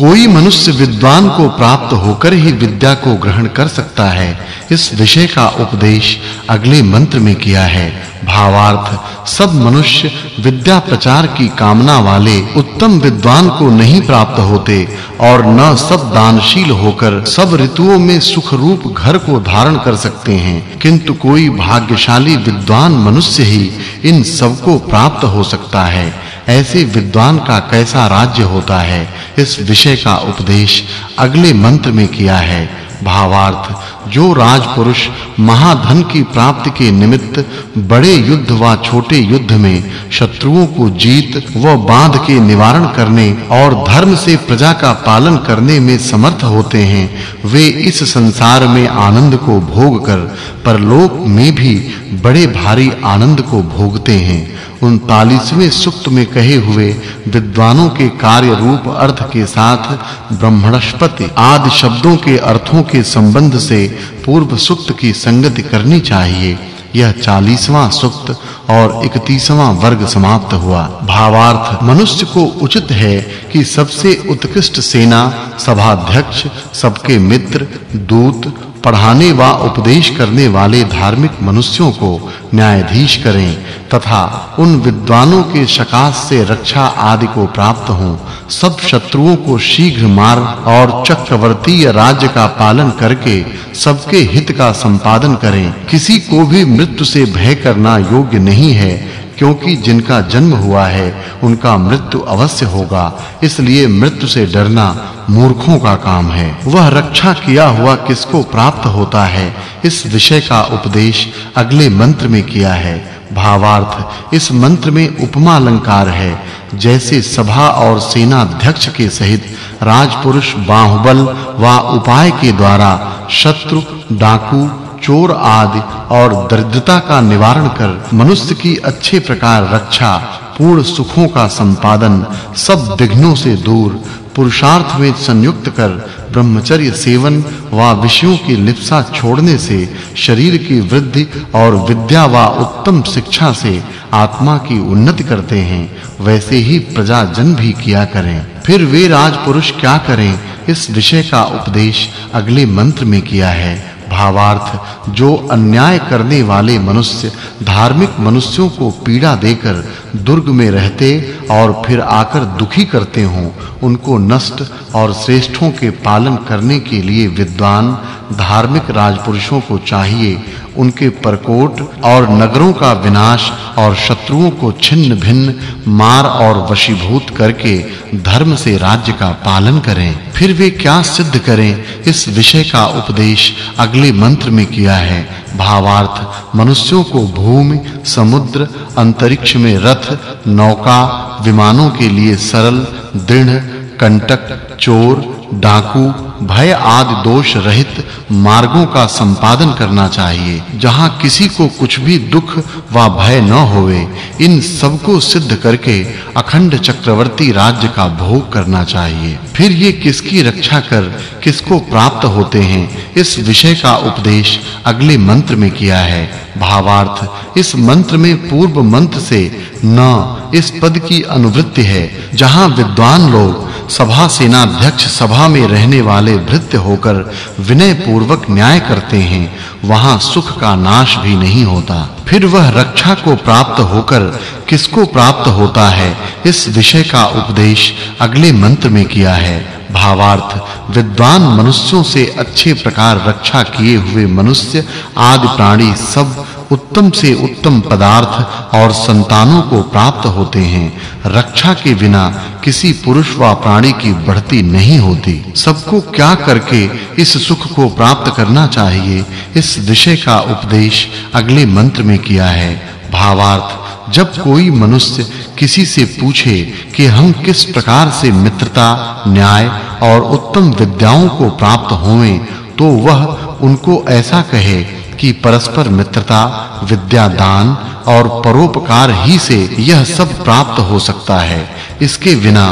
कोई मनुष्य विद्वान को प्राप्त होकर ही विद्या को ग्रहण कर सकता है। इस विषय का उपदेश अगले मंत्र में किया है। भावार्थ, सब मनुष्य विद्या प्रचार की कामना वाले उत्तम विद्वान को नहीं प्राप्त होते और न सब दानशील होकर सब ऋतुओं में सुख रूप घर को धारण कर सकते हैं। किंतु कोई भाग्यशाली विद्वान मनुष्य ही इन सबको प्राप्त हो सकता है। ऐसे विद्वान का कैसा राज्य होता है, इस विषय का उपदेश अगले मंत्र में किया है। भावार्थ, जो राजपुरुष महाधन की प्राप्ति के निमित्त बड़े युद्ध व छोटे युद्ध में शत्रुओं को जीत व बाँध के निवारण करने और धर्म से प्रजा का पालन करने में समर्थ होते हैं, वे इस संसार में आनंद को भोग कर परलोक में भी बड़े भारी आनंद को भोगते हैं। 39वें सुक्त में कहे हुए विद्वानों के कार्य रूप अर्थ के साथ ब्रह्मणस्पति आदि शब्दों के अर्थों के संबंध से पूर्व सुक्त की संगति करनी चाहिए। यह 40वां सुक्त और 31वां वर्ग समाप्त हुआ। भावार्थ, मनुष्य को उचित है कि सबसे उत्कृष्ट सेना, सभाध्यक्ष, सबके मित्र, दूत पढ़ाने व उपदेश करने वाले धार्मिक मनुष्यों को न्यायाधीश करें, तथा उन विद्वानों के शकास से रक्षा आदि को प्राप्त हों। सब शत्रुओं को शीघ्र मार और चक्रवर्तीय राज्य का पालन करके सबके हित का संपादन करें। किसी को भी मृत्यु से भय करना योग्य नहीं है। क्योंकि जिनका जन्म हुआ है, उनका मृत्यु अवश्य होगा। इसलिए मृत्यु से डरना मूर्खों का काम है। वह रक्षा किया हुआ किसको प्राप्त होता है, इस विषय का उपदेश अगले मंत्र में किया है। भावार्थ, इस मंत्र में उपमा अलंकार है। जैसे सभा और सेना अध्यक्ष के सहित राजपुरुष बाहुबल व उपाय के द्वारा शत्रु, डाकू चोर आदि और दरिद्रता का निवारण कर मनुष्य की अच्छे प्रकार रक्षा, पूर्ण सुखों का संपादन सब विघ्नों से दूर, पुरुषार्थ में संयुक्त कर ब्रह्मचर्य सेवन व विषयों की लिप्सा छोड़ने से, शरीर की वृद्धि और विद्या व उत्तम शिक्षा से आत्मा की उन्नति करते हैं, वैसे ही प्रजा जन भी किया करें। फिर वे राजपुरुष क्या करें, इस विषय का उपदेश अगले मंत्र में किया है। भावार्थ, जो अन्याय करने वाले मनुष्य, धार्मिक मनुष्यों को पीड़ा देकर दुर्ग में रहते और फिर आकर दुखी करते हों, उनको नष्ट और श्रेष्ठों के पालन करने के लिए विद्वान, धार्मिक राजपुरुषों को चाहिए उनके परकोट और नगरों का विनाश और शत्रुओं को छिन्न भिन्न मार और वशीभूत करके धर्म से राज्य का पालन करें। फिर वे क्या सिद्ध करें? इस विषय का उपदेश अगले मंत्र में किया है। भावार्थ, मनुष्यों को भूमि, समुद्र, अंतरिक्ष में रथ, नौका, विमानों के लिए सरल, दृढ़, कंटक चोर, डाकू, भय आदि दोष रहित मार्गों का संपादन करना चाहिए। जहाँ किसी को कुछ भी दुख व भय न होवे, इन सबको सिद्ध करके अखंड चक्रवर्ती राज्य का भोग करना चाहिए। फिर ये किसकी रक्षा कर, किसको प्राप्त होते हैं, इस विषय का उपदेश अगले मंत्र में किया है। भावार्थ, इस मंत्र में पूर्व मंत्र से न, इस पद की अनुवृत्ति है, जहाँ विद्वान लोग सभा सेनाध्यक्ष सभा में रहने वाले भृत्य होकर विनय पूर्वक न्याय करते हैं, वहाँ सुख का नाश भी नहीं होता। फिर वह रक्षा को प्राप्त होकर किसको प्राप्त होता है, इस विषय का उपदेश अगले मंत्र में किया है। भावार्थ, विद्वान मनुष्यों से अच्छे प्रकार रक्षा किए हुए मनुष्य, आदि प्राणी सब उत्तम से उत्तम पदार्थ और संतानों को प्राप्त होते हैं। रक्षा के बिना किसी पुरुष व प्राणी की बढ़ती नहीं होती। सबको क्या करके इस सुख को प्राप्त करना चाहिए, इस विषय का उपदेश अगले मंत्र में किया है। भावार्थ, जब कोई मनुष्य किसी से पूछे कि हम किस प्रकार से मित्रता, न्याय और उत्तम विद्याओं को प्राप्त होवें तो वह उनको ऐसा कहे कि परस्पर मित्रता विद्या दान और परोपकार ही से यह सब प्राप्त हो सकता है। इसके बिना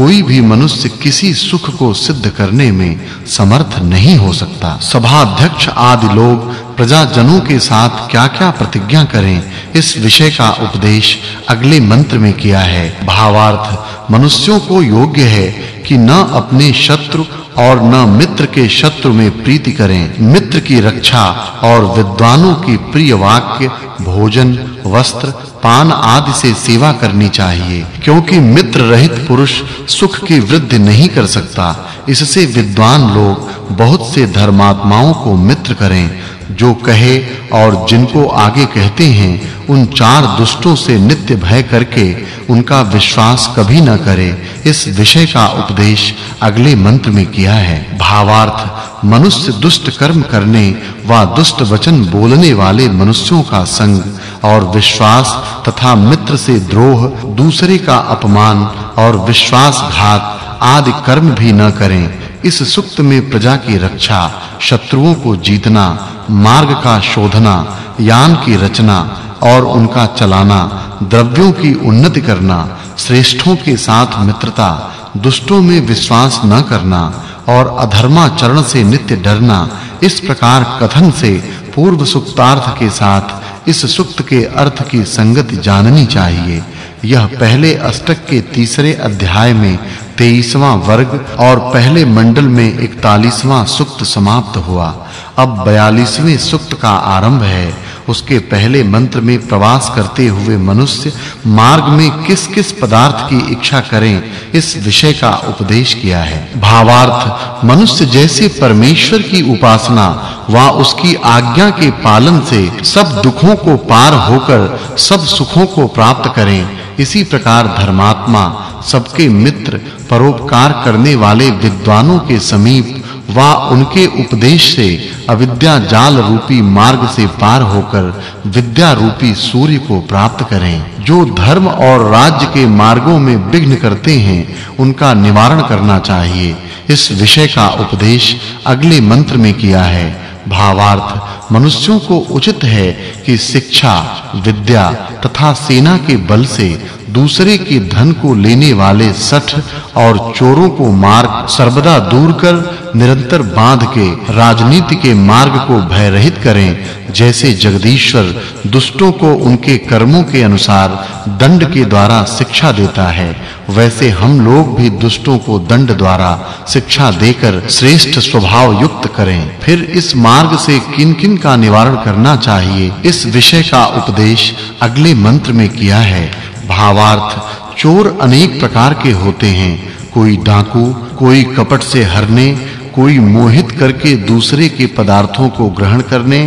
कोई भी मनुष्य किसी सुख को सिद्ध करने में समर्थ नहीं हो सकता। सभा अध्यक्ष आदि लोग प्रजाजनों के साथ क्या-क्या प्रतिज्ञा करें, इस विषय का उपदेश अगले मंत्र में किया है। भावार्थ, मनुष्यों को योग्य है कि न अपने शत्रु और न मित्र के शत्रु में प्रीति करें। मित्र की रक्षा और विद्वानों की प्रिय वाक्य, भोजन, वस्त्र पान आदि से सेवा करनी चाहिए, क्योंकि मित्र रहित पुरुष सुख की वृद्धि नहीं कर सकता। इससे विद्वान लोग बहुत से धर्मात्माओं को मित्र करें, जो कहे और जिनको आगे कहते हैं उन चार दुष्टों से नित्य भय करके उनका विश्वास कभी न करे, इस विषय का उपदेश अगले मंत्र में किया है। भावार्थ, मनुष्य दुष्ट कर्म करने व दुष्ट वचन बोलने वाले मनुष्यों का संग और विश्वास तथा मित्र से द्रोह, दूसरे का अपमान और विश्वासघात आदि कर्म भी न करें। इस सुक्त में प्रजा की रक्षा, शत्रुओं को जीतना, मार्ग का शोधना, यान की रचना और उनका चलाना, द्रव्यों की उन्नति करना, श्रेष्ठों के साथ मित्रता, दुष्टों में विश्वास न करना और अधर्माचरण से नित्य डरना, इस प्रकार कथन से पूर्व सुक्तार्थ के साथ, इस सुक्त के अर्थ की संगति जाननी चाहिए। यह पहले अष्टक के तीसरे अध्याय में 23वां वर्ग और पहले मंडल में 41वां सुक्त समाप्त हुआ। अब 42वें सुक्त का आरंभ है। उसके पहले मंत्र में प्रवास करते हुए मनुष्य मार्ग में किस-किस पदार्थ की इच्छा करें, इस विषय का उपदेश किया है। भावार्थ, मनुष्य जैसे परमेश्वर की उपासना व उसकी आज्ञा के पालन से सब दुखों को पार होकर सब सुखों को प्राप्त करें। इसी प्रकार धर्मात्मा, सबके मित्र, परोपकार करने वाले विद्वानों के समीप व उनके उपदेश से अविद्या जाल रूपी मार्ग से पार होकर विद्या रूपी सूर्य को प्राप्त करें। जो धर्म और राज्य के मार्गों में विघ्न करते हैं, उनका निवारण करना चाहिए। इस विषय का उपदेश अगले मंत्र में किया है। भावार्थ, मनुष्यों को उचित है कि शिक्षा, विद्या तथा सेना के बल से दूसरे के धन को लेने वाले सठ और चोरों को मार सर्वदा दूर कर, निरंतर बाँध के, राजनीति के मार्ग को भय रहित करें। जैसे जगदीश्वर दुष्टों को उनके कर्मों के अनुसार दंड के द्वारा शिक्षा देता है, वैसे हम लोग भी दुष्टों को दंड द्वारा शिक्षा देकर श्रेष्ठ स्वभाव युक्त करें। फिर इस मार्ग से किन-किन का निवारण करना चाहिए? इस विषय का उपदेश अगले मंत्र में किया है। भावार्थ चोर अनेक प्रकार के होते हैं। कोई डाकू, कोई कपट से हरने, कोई मोहित करके दूसरे के पदार्थों को ग्रहण करने,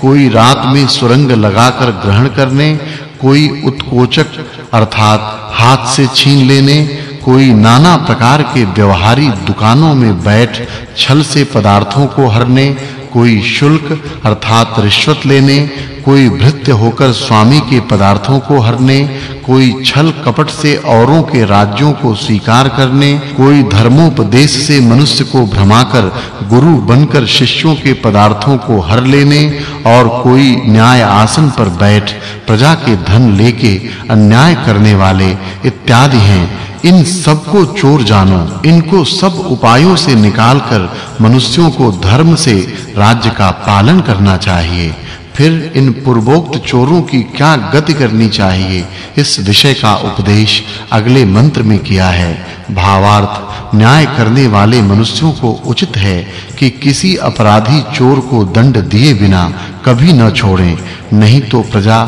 कोई रात में सुरंग लगाकर ग्रहण करने, कोई उत्कोचक अर्थात हाथ से छीन लेने, कोई नाना प्रकार के व्यवहारी दुकानों में बैठ छल से पदार्थों को हरने कोई शुल्क अर्थात रिश्वत लेने, कोई भृत्य होकर स्वामी के पदार्थों को हरने, कोई छल कपट से औरों के राज्यों को स्वीकार करने, कोई धर्मोपदेश से मनुष्य को भ्रमाकर गुरु बनकर शिष्यों के पदार्थों को हर लेने और कोई न्याय आसन पर बैठ प्रजा के धन लेके अन्याय करने वाले इत्यादि हैं। इन सबको चोर जानो, इनको सब उपायों से निकालकर मनुष्यों को धर्म से राज्य का पालन करना चाहिए। फिर इन पूर्वोक्त चोरों की क्या गति करनी चाहिए, इस विषय का उपदेश अगले मंत्र में किया है। भावार्थ, न्याय करने वाले मनुष्यों को उचित है कि किसी अपराधी चोर को दंड दिए बिना कभी न छोड़ें, नहीं तो प्रजा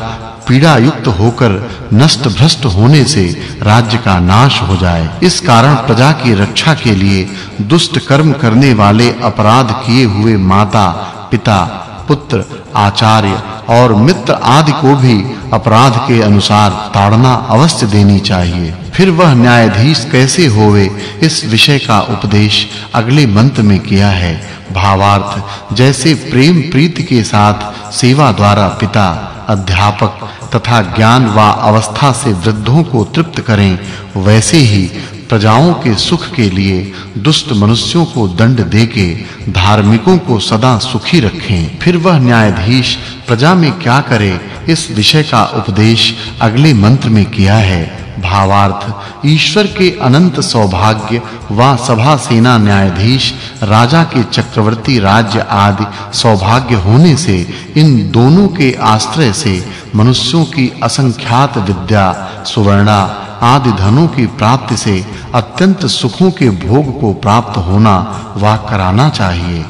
पीड़ा युक्त होकर नष्ट भ्रष्ट होने से राज्य का नाश हो जाए। इस कारण प्रजा की रक्षा के लिए दुष्ट कर्म करने वाले अपराध किए हुए माता, पिता, पुत्र, आचार्य और मित्र आदि को भी अपराध के अनुसार ताड़ना अवश्य देनी चाहिए। फिर वह न्यायाधीश कैसे होवे, इस विषय का उपदेश अगले मंत्र में किया है। भावार्थ, जैसे प्रेम प्रीति के साथ सेवा द्वारा पिता, अध्यापक तथा ज्ञान व अवस्था से वृद्धों को तृप्त करें वैसे ही प्रजाओं के सुख के लिए दुष्ट मनुष्यों को दंड देके धार्मिकों को सदा सुखी रखें। फिर वह न्यायाधीश, प्रजा में क्या करे? इस विषय का उपदेश अगले मंत्र में किया है। भावार्थ, ईश्वर के अनंत सौभाग्य व सभा सेना न्यायाधीश, राजा के चक्रवर्ती राज्य आदि सौभाग्य होने से, इन दोनों के आश्रय से मनुष्यों की असंख्यात विद्या, सुवर्णा आदि धनों की प्राप्ति से अत्यंत सुखों के भोग को प्राप्त होना वा कराना चाहिए।